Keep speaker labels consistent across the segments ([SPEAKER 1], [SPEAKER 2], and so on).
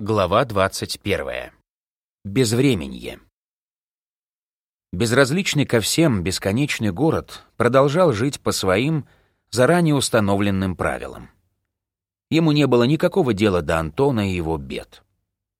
[SPEAKER 1] Глава 21. Безвременье. Безразличный ко всем бесконечный город продолжал жить по своим заранее установленным правилам. Ему не было никакого дела до Антона и его бед.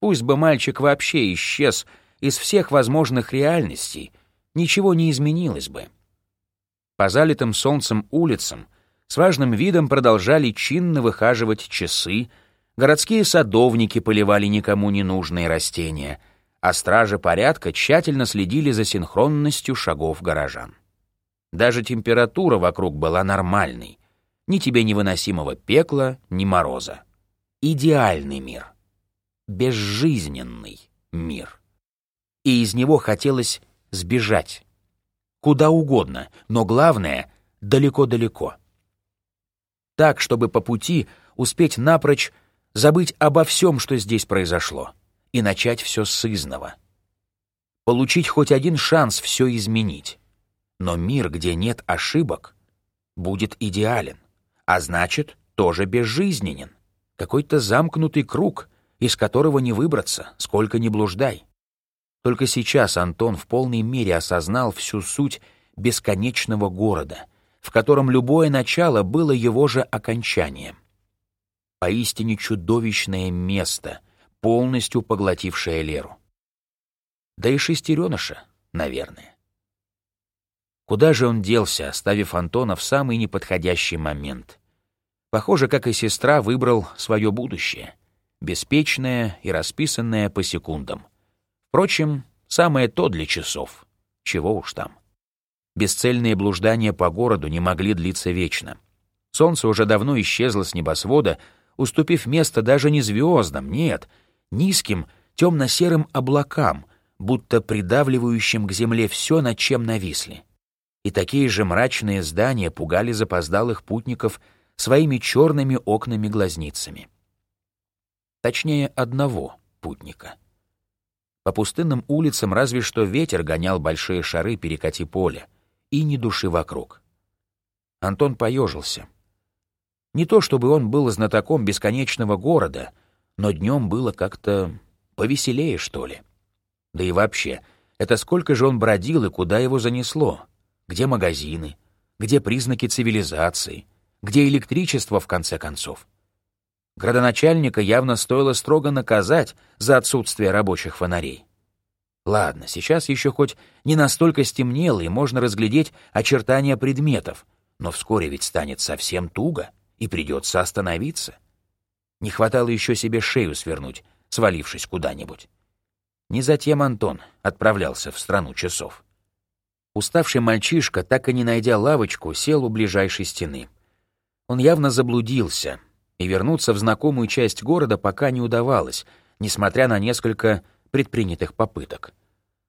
[SPEAKER 1] Пусть бы мальчик вообще исчез из всех возможных реальностей, ничего не изменилось бы. По залитым солнцем улицам с важным видом продолжали чинно выхаживать часы, городские садовники поливали никому не нужные растения, а стражи порядка тщательно следили за синхронностью шагов горожан. Даже температура вокруг была нормальной. Ни тебе невыносимого пекла, ни мороза. Идеальный мир. Безжизненный мир. И из него хотелось сбежать. Куда угодно, но главное — далеко-далеко. Так, чтобы по пути успеть напрочь забыть обо всем, что здесь произошло, и начать все с изного. Получить хоть один шанс все изменить. Но мир, где нет ошибок, будет идеален, а значит, тоже безжизненен. Какой-то замкнутый круг, из которого не выбраться, сколько ни блуждай. Только сейчас Антон в полной мере осознал всю суть бесконечного города, в котором любое начало было его же окончанием поистине чудовищное место, полностью поглотившее Леру. Да и шестереныша, наверное. Куда же он делся, оставив Антона в самый неподходящий момент? Похоже, как и сестра, выбрал свое будущее, беспечное и расписанное по секундам. Впрочем, самое то для часов. Чего уж там. Бесцельные блуждания по городу не могли длиться вечно. Солнце уже давно исчезло с небосвода, уступив место даже не звездам, нет, низким темно-серым облакам, будто придавливающим к земле все, над чем нависли. И такие же мрачные здания пугали запоздалых путников своими черными окнами-глазницами. Точнее, одного путника. По пустынным улицам разве что ветер гонял большие шары перекати поля, и ни души вокруг. Антон поежился — не то чтобы он был знатоком бесконечного города, но днем было как-то повеселее, что ли. Да и вообще, это сколько же он бродил и куда его занесло? Где магазины? Где признаки цивилизации? Где электричество, в конце концов? Градоначальника явно стоило строго наказать за отсутствие рабочих фонарей. Ладно, сейчас еще хоть не настолько стемнело, и можно разглядеть очертания предметов, но вскоре ведь станет совсем туго и придется остановиться. Не хватало еще себе шею свернуть, свалившись куда-нибудь. Не затем Антон отправлялся в страну часов. Уставший мальчишка, так и не найдя лавочку, сел у ближайшей стены. Он явно заблудился, и вернуться в знакомую часть города пока не удавалось, несмотря на несколько предпринятых попыток.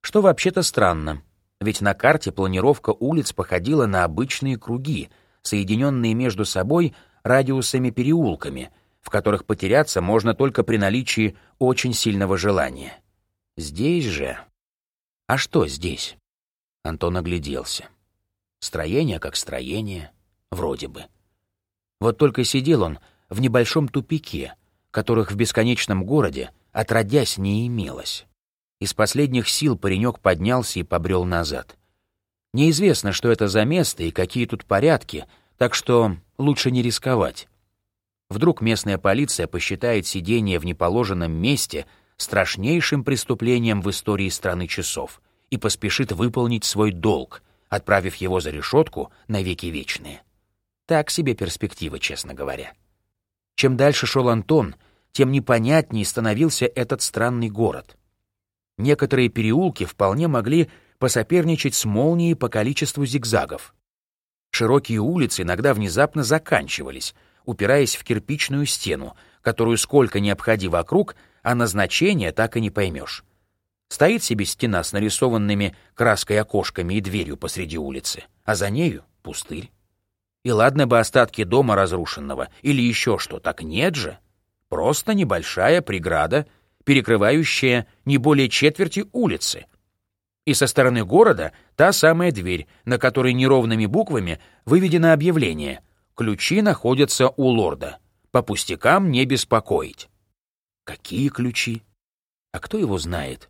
[SPEAKER 1] Что вообще-то странно, ведь на карте планировка улиц походила на обычные круги, соединенные между собой радиусами-переулками, в которых потеряться можно только при наличии очень сильного желания. Здесь же... А что здесь? Антон огляделся. Строение как строение, вроде бы. Вот только сидел он в небольшом тупике, которых в бесконечном городе отродясь не имелось. Из последних сил паренек поднялся и побрел назад. Неизвестно, что это за место и какие тут порядки, так что лучше не рисковать. Вдруг местная полиция посчитает сидение в неположенном месте страшнейшим преступлением в истории страны часов и поспешит выполнить свой долг, отправив его за решетку на веки вечные. Так себе перспектива, честно говоря. Чем дальше шел Антон, тем непонятнее становился этот странный город. Некоторые переулки вполне могли посоперничать с молнией по количеству зигзагов. Широкие улицы иногда внезапно заканчивались, упираясь в кирпичную стену, которую сколько ни обходи вокруг, а назначение так и не поймешь. Стоит себе стена с нарисованными краской окошками и дверью посреди улицы, а за нею — пустырь. И ладно бы остатки дома разрушенного или еще что, так нет же. Просто небольшая преграда, перекрывающая не более четверти улицы, и со стороны города та самая дверь, на которой неровными буквами выведено объявление «Ключи находятся у лорда. По пустякам не беспокоить». Какие ключи? А кто его знает?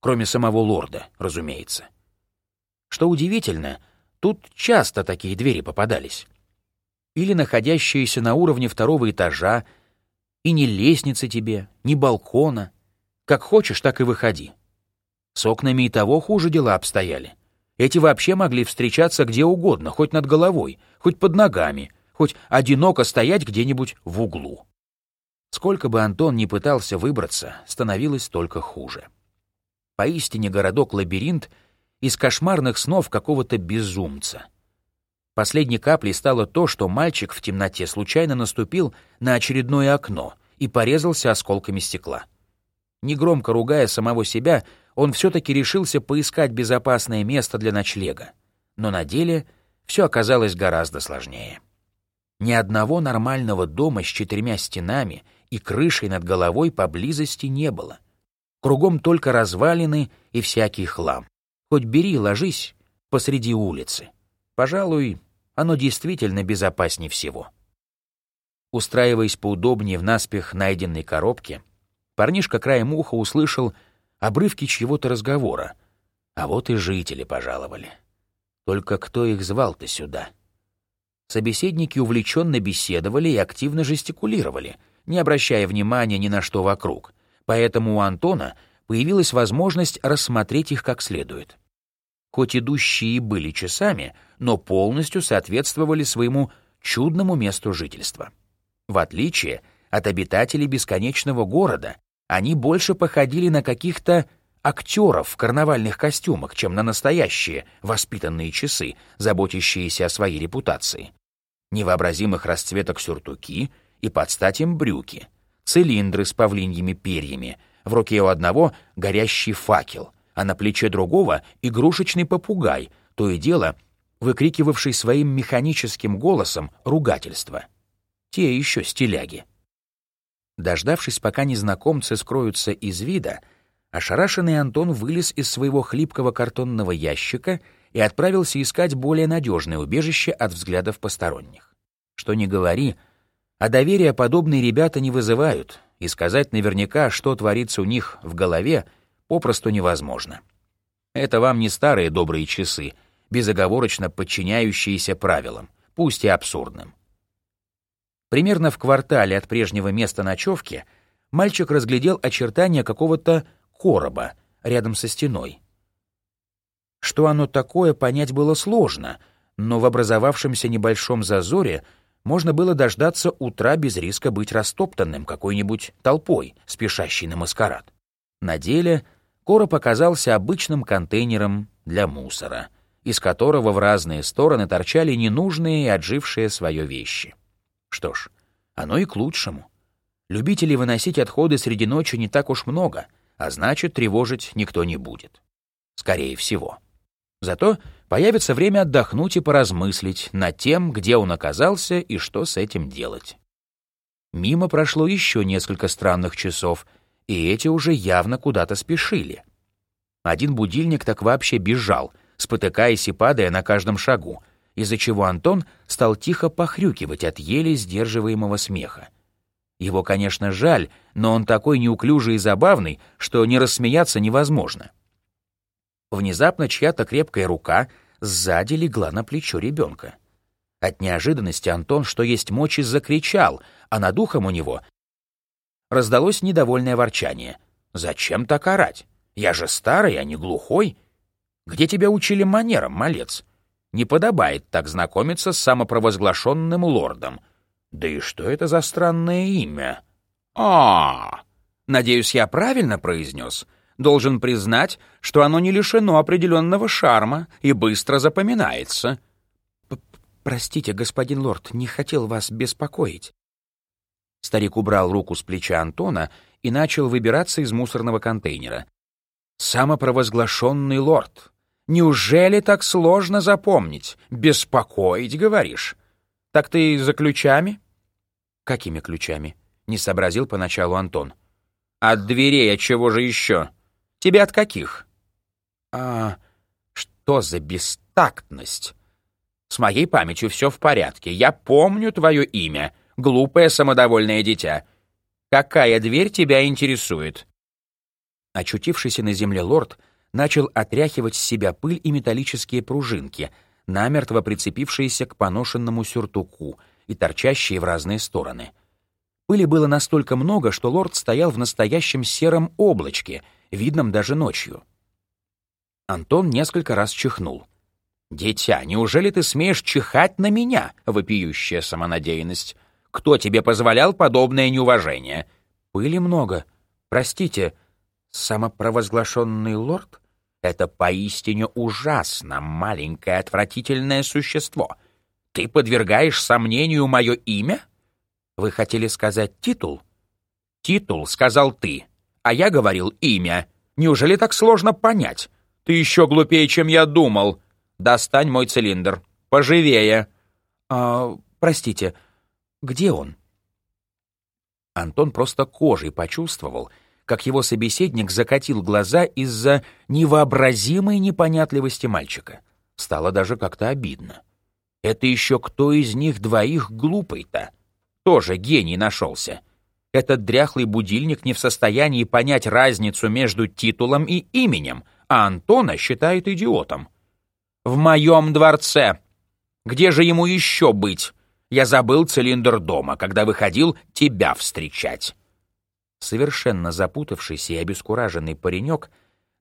[SPEAKER 1] Кроме самого лорда, разумеется. Что удивительно, тут часто такие двери попадались. Или находящиеся на уровне второго этажа, и ни лестницы тебе, ни балкона. Как хочешь, так и выходи. С окнами и того хуже дела обстояли. Эти вообще могли встречаться где угодно, хоть над головой, хоть под ногами, хоть одиноко стоять где-нибудь в углу. Сколько бы Антон ни пытался выбраться, становилось только хуже. Поистине городок-лабиринт из кошмарных снов какого-то безумца. Последней каплей стало то, что мальчик в темноте случайно наступил на очередное окно и порезался осколками стекла. Негромко ругая самого себя, он все-таки решился поискать безопасное место для ночлега. Но на деле все оказалось гораздо сложнее. Ни одного нормального дома с четырьмя стенами и крышей над головой поблизости не было. Кругом только развалины и всякий хлам. Хоть бери, ложись посреди улицы. Пожалуй, оно действительно безопаснее всего. Устраиваясь поудобнее в наспех найденной коробке, парнишка краем уха услышал обрывки чьего-то разговора. А вот и жители пожаловали. Только кто их звал-то сюда? Собеседники увлеченно беседовали и активно жестикулировали, не обращая внимания ни на что вокруг, поэтому у Антона появилась возможность рассмотреть их как следует. Хоть идущие и были часами, но полностью соответствовали своему чудному месту жительства. В отличие от обитателей бесконечного города, они больше походили на каких-то актеров в карнавальных костюмах, чем на настоящие воспитанные часы, заботящиеся о своей репутации. Невообразимых расцветок сюртуки и под стать им брюки, цилиндры с павлиньими перьями, в руке у одного горящий факел, а на плече другого игрушечный попугай, то и дело выкрикивавший своим механическим голосом ругательство. Те еще стиляги. Дождавшись, пока незнакомцы скроются из вида, ошарашенный Антон вылез из своего хлипкого картонного ящика и отправился искать более надежное убежище от взглядов посторонних. Что ни говори, а доверия подобные ребята не вызывают, и сказать наверняка, что творится у них в голове, попросту невозможно. Это вам не старые добрые часы, безоговорочно подчиняющиеся правилам, пусть и абсурдным. Примерно в квартале от прежнего места ночевки мальчик разглядел очертания какого-то короба рядом со стеной. Что оно такое, понять было сложно, но в образовавшемся небольшом зазоре можно было дождаться утра без риска быть растоптанным какой-нибудь толпой, спешащей на маскарад. На деле короб оказался обычным контейнером для мусора, из которого в разные стороны торчали ненужные и отжившие свое вещи. Что ж, оно и к лучшему. Любителей выносить отходы среди ночи не так уж много, а значит, тревожить никто не будет. Скорее всего. Зато появится время отдохнуть и поразмыслить над тем, где он оказался и что с этим делать. Мимо прошло еще несколько странных часов, и эти уже явно куда-то спешили. Один будильник так вообще бежал, спотыкаясь и падая на каждом шагу, из-за чего Антон стал тихо похрюкивать от еле сдерживаемого смеха. Его, конечно, жаль, но он такой неуклюжий и забавный, что не рассмеяться невозможно. Внезапно чья-то крепкая рука сзади легла на плечо ребенка. От неожиданности Антон, что есть мочи, закричал, а над ухом у него раздалось недовольное ворчание. «Зачем так орать? Я же старый, а не глухой. Где тебя учили манерам, малец? Не подобает так знакомиться с самопровозглашенным лордом. Да и что это за странное имя? А, надеюсь, я правильно произнес. Должен признать, что оно не лишено определенного шарма и быстро запоминается. Простите, господин лорд, не хотел вас беспокоить. Старик убрал руку с плеча Антона и начал выбираться из мусорного контейнера. «Самопровозглашенный лорд. Неужели так сложно запомнить? Беспокоить, говоришь? Так ты за ключами? Какими ключами? Не сообразил поначалу Антон. От дверей, от чего же еще? Тебе от каких? А что за бестактность? С моей памятью все в порядке. Я помню твое имя, глупое самодовольное дитя. Какая дверь тебя интересует?» Очутившийся на земле лорд начал отряхивать с себя пыль и металлические пружинки, намертво прицепившиеся к поношенному сюртуку и торчащие в разные стороны. Пыли было настолько много, что лорд стоял в настоящем сером облачке, видном даже ночью. Антон несколько раз чихнул. «Дитя, неужели ты смеешь чихать на меня?» — вопиющая самонадеянность. «Кто тебе позволял подобное неуважение?» «Пыли много. Простите, самопровозглашенный лорд?» «Это поистине ужасно, маленькое отвратительное существо. Ты подвергаешь сомнению мое имя?» «Вы хотели сказать титул?» «Титул, — сказал ты, а я говорил имя. Неужели так сложно понять? Ты еще глупее, чем я думал. Достань мой цилиндр. Поживее!» «А, простите, где он?» Антон просто кожей почувствовал, как его собеседник закатил глаза из-за невообразимой непонятливости мальчика. Стало даже как-то обидно. Это еще кто из них двоих глупый-то? тоже гений нашелся. Этот дряхлый будильник не в состоянии понять разницу между титулом и именем, а Антона считает идиотом. «В моем дворце! Где же ему еще быть? Я забыл цилиндр дома, когда выходил тебя встречать». Совершенно запутавшийся и обескураженный паренек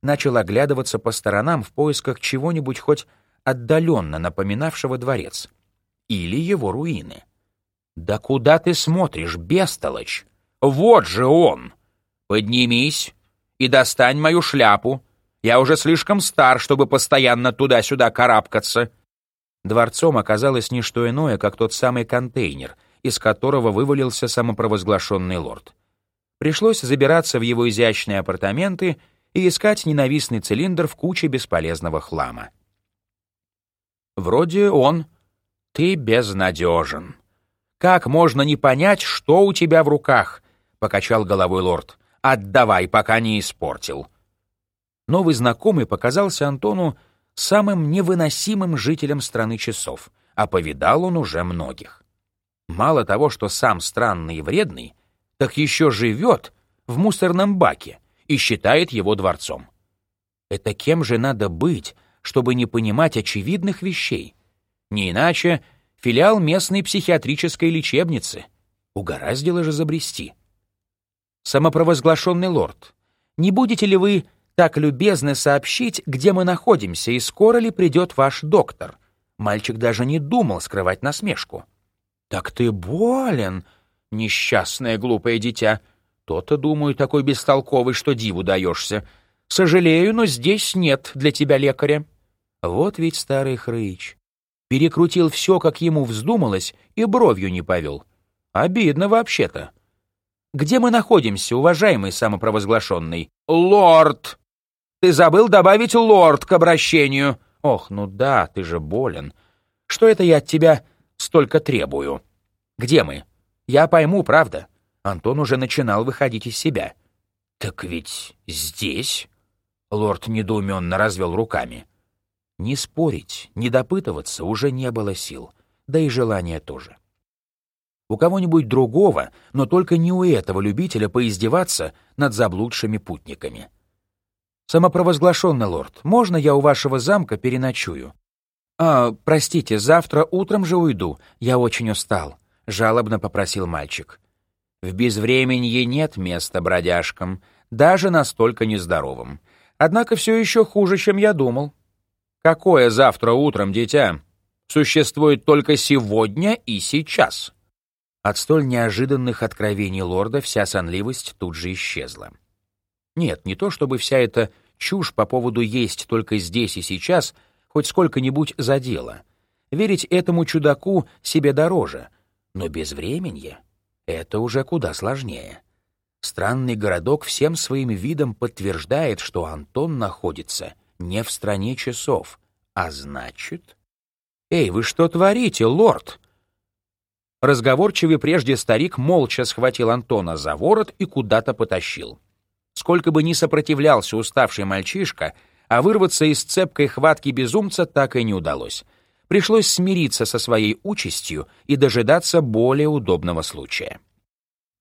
[SPEAKER 1] начал оглядываться по сторонам в поисках чего-нибудь хоть отдаленно напоминавшего дворец или его руины. «Да куда ты смотришь, бестолочь? Вот же он! Поднимись и достань мою шляпу. Я уже слишком стар, чтобы постоянно туда-сюда карабкаться». Дворцом оказалось не что иное, как тот самый контейнер, из которого вывалился самопровозглашенный лорд. Пришлось забираться в его изящные апартаменты и искать ненавистный цилиндр в куче бесполезного хлама. «Вроде он. Ты безнадежен», «Как можно не понять, что у тебя в руках?» — покачал головой лорд. «Отдавай, пока не испортил». Новый знакомый показался Антону самым невыносимым жителем страны часов, а повидал он уже многих. Мало того, что сам странный и вредный, так еще живет в мусорном баке и считает его дворцом. Это кем же надо быть, чтобы не понимать очевидных вещей? Не иначе филиал местной психиатрической лечебницы. Угораздило же забрести. Самопровозглашенный лорд, не будете ли вы так любезны сообщить, где мы находимся и скоро ли придет ваш доктор? Мальчик даже не думал скрывать насмешку. «Так ты болен, несчастное глупое дитя. То-то, думаю, такой бестолковый, что диву даешься. Сожалею, но здесь нет для тебя лекаря». Вот ведь старый хрыч перекрутил все, как ему вздумалось, и бровью не повел. Обидно вообще-то. Где мы находимся, уважаемый самопровозглашенный? Лорд! Ты забыл добавить лорд к обращению. Ох, ну да, ты же болен. Что это я от тебя столько требую? Где мы? Я пойму, правда. Антон уже начинал выходить из себя. Так ведь здесь... Лорд недоуменно развел руками. Не спорить, не допытываться уже не было сил, да и желания тоже. У кого-нибудь другого, но только не у этого любителя поиздеваться над заблудшими путниками. «Самопровозглашенный лорд, можно я у вашего замка переночую?» «А, простите, завтра утром же уйду, я очень устал», — жалобно попросил мальчик. «В безвременье нет места бродяжкам, даже настолько нездоровым. Однако все еще хуже, чем я думал. Какое завтра утром, дитя? Существует только сегодня и сейчас. От столь неожиданных откровений лорда вся сонливость тут же исчезла. Нет, не то чтобы вся эта чушь по поводу есть только здесь и сейчас хоть сколько-нибудь задела. Верить этому чудаку себе дороже, но без времени это уже куда сложнее. Странный городок всем своим видом подтверждает, что Антон находится — не в стране часов, а значит... «Эй, вы что творите, лорд?» Разговорчивый прежде старик молча схватил Антона за ворот и куда-то потащил. Сколько бы ни сопротивлялся уставший мальчишка, а вырваться из цепкой хватки безумца так и не удалось. Пришлось смириться со своей участью и дожидаться более удобного случая.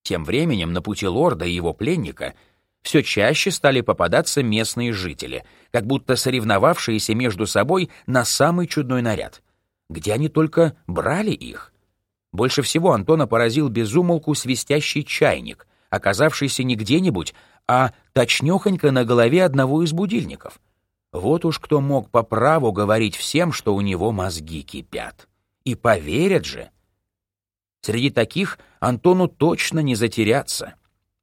[SPEAKER 1] Тем временем на пути лорда и его пленника все чаще стали попадаться местные жители, как будто соревновавшиеся между собой на самый чудной наряд. Где они только брали их? Больше всего Антона поразил безумолку свистящий чайник, оказавшийся не где-нибудь, а точнёхонько на голове одного из будильников. Вот уж кто мог по праву говорить всем, что у него мозги кипят. И поверят же. Среди таких Антону точно не затеряться.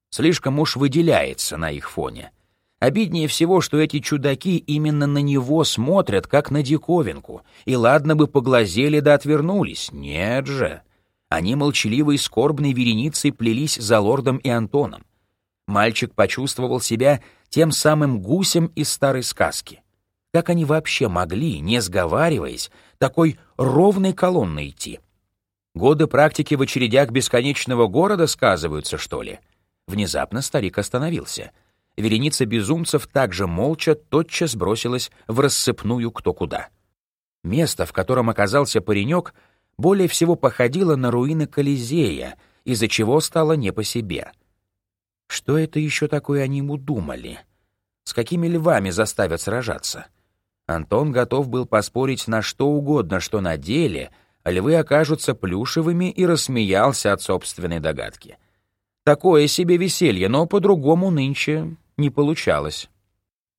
[SPEAKER 1] Слишком уж выделяется на их фоне. Обиднее всего, что эти чудаки именно на него смотрят, как на диковинку, и ладно бы поглазели да отвернулись. Нет же. Они молчаливой скорбной вереницей плелись за лордом и Антоном. Мальчик почувствовал себя тем самым гусем из старой сказки. Как они вообще могли, не сговариваясь, такой ровной колонной идти? Годы практики в очередях бесконечного города сказываются, что ли? Внезапно старик остановился. Вереница безумцев также молча тотчас бросилась в рассыпную кто куда. Место, в котором оказался паренек, более всего походило на руины Колизея, из-за чего стало не по себе. Что это еще такое они ему думали? С какими львами заставят сражаться? Антон готов был поспорить на что угодно, что на деле львы окажутся плюшевыми и рассмеялся от собственной догадки. Такое себе веселье, но по-другому нынче не получалось.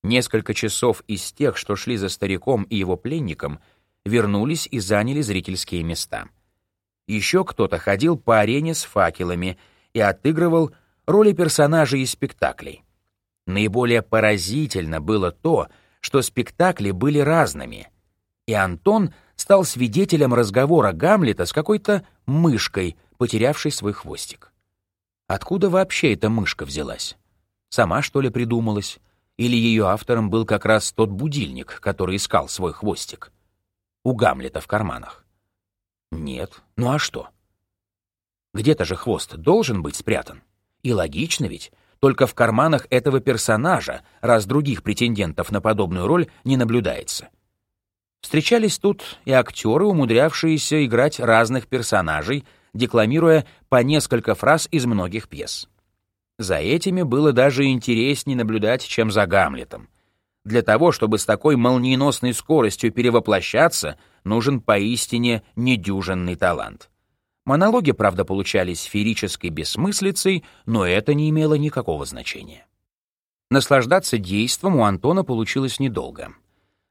[SPEAKER 1] Несколько часов из тех, что шли за стариком и его пленником, вернулись и заняли зрительские места. Еще кто-то ходил по арене с факелами и отыгрывал роли персонажей из спектаклей. Наиболее поразительно было то, что спектакли были разными, и Антон стал свидетелем разговора Гамлета с какой-то мышкой, потерявшей свой хвостик. Откуда вообще эта мышка взялась? Сама, что ли, придумалась? Или ее автором был как раз тот будильник, который искал свой хвостик? У Гамлета в карманах. Нет, ну а что? Где-то же хвост должен быть спрятан. И логично ведь, только в карманах этого персонажа, раз других претендентов на подобную роль не наблюдается. Встречались тут и актеры, умудрявшиеся играть разных персонажей, декламируя по несколько фраз из многих пьес. За этими было даже интереснее наблюдать, чем за Гамлетом. Для того, чтобы с такой молниеносной скоростью перевоплощаться, нужен поистине недюжинный талант. Монологи, правда, получались сферической бессмыслицей, но это не имело никакого значения. Наслаждаться действом у Антона получилось недолго.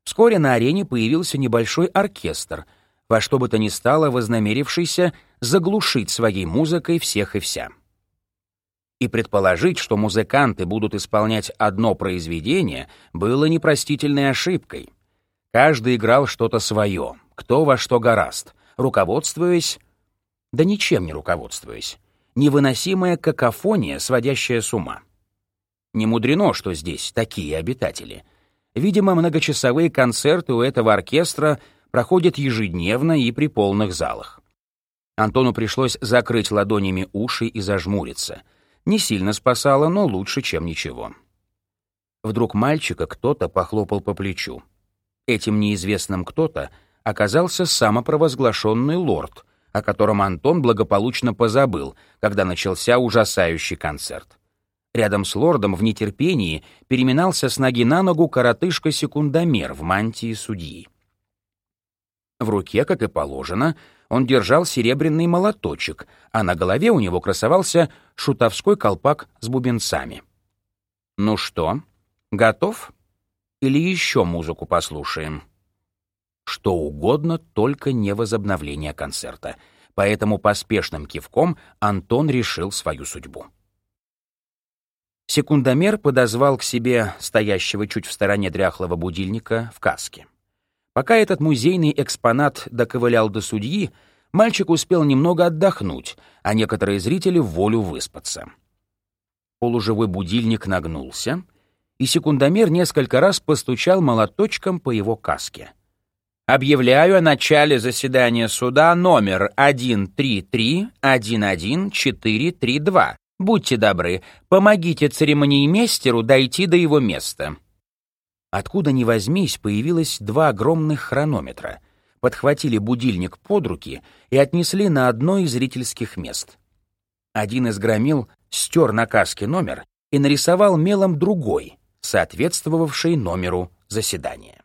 [SPEAKER 1] Вскоре на арене появился небольшой оркестр, во что бы то ни стало вознамерившийся заглушить своей музыкой всех и вся. И предположить, что музыканты будут исполнять одно произведение, было непростительной ошибкой. Каждый играл что-то свое, кто во что гораст, руководствуясь да ничем не руководствуясь. Невыносимая какофония, сводящая с ума. Не мудрено, что здесь такие обитатели. Видимо, многочасовые концерты у этого оркестра проходят ежедневно и при полных залах. Антону пришлось закрыть ладонями уши и зажмуриться. Не сильно спасало, но лучше, чем ничего. Вдруг мальчика кто-то похлопал по плечу. Этим неизвестным кто-то оказался самопровозглашенный лорд — о котором Антон благополучно позабыл, когда начался ужасающий концерт. Рядом с лордом в нетерпении переминался с ноги на ногу коротышка-секундомер в мантии судьи. В руке, как и положено, он держал серебряный молоточек, а на голове у него красовался шутовской колпак с бубенцами. «Ну что, готов? Или еще музыку послушаем?» Что угодно, только не возобновление концерта. Поэтому поспешным кивком Антон решил свою судьбу. Секундомер подозвал к себе стоящего чуть в стороне дряхлого будильника в каске. Пока этот музейный экспонат доковылял до судьи, мальчик успел немного отдохнуть, а некоторые зрители в волю выспаться. Полуживой будильник нагнулся, и секундомер несколько раз постучал молоточком по его каске — Объявляю о начале заседания суда номер 133-11432. Будьте добры, помогите церемониймейстеру дойти до его места. Откуда ни возьмись, появилось два огромных хронометра. Подхватили будильник под руки и отнесли на одно из зрительских мест. Один из громил стер на каске номер и нарисовал мелом другой, соответствовавший номеру заседания.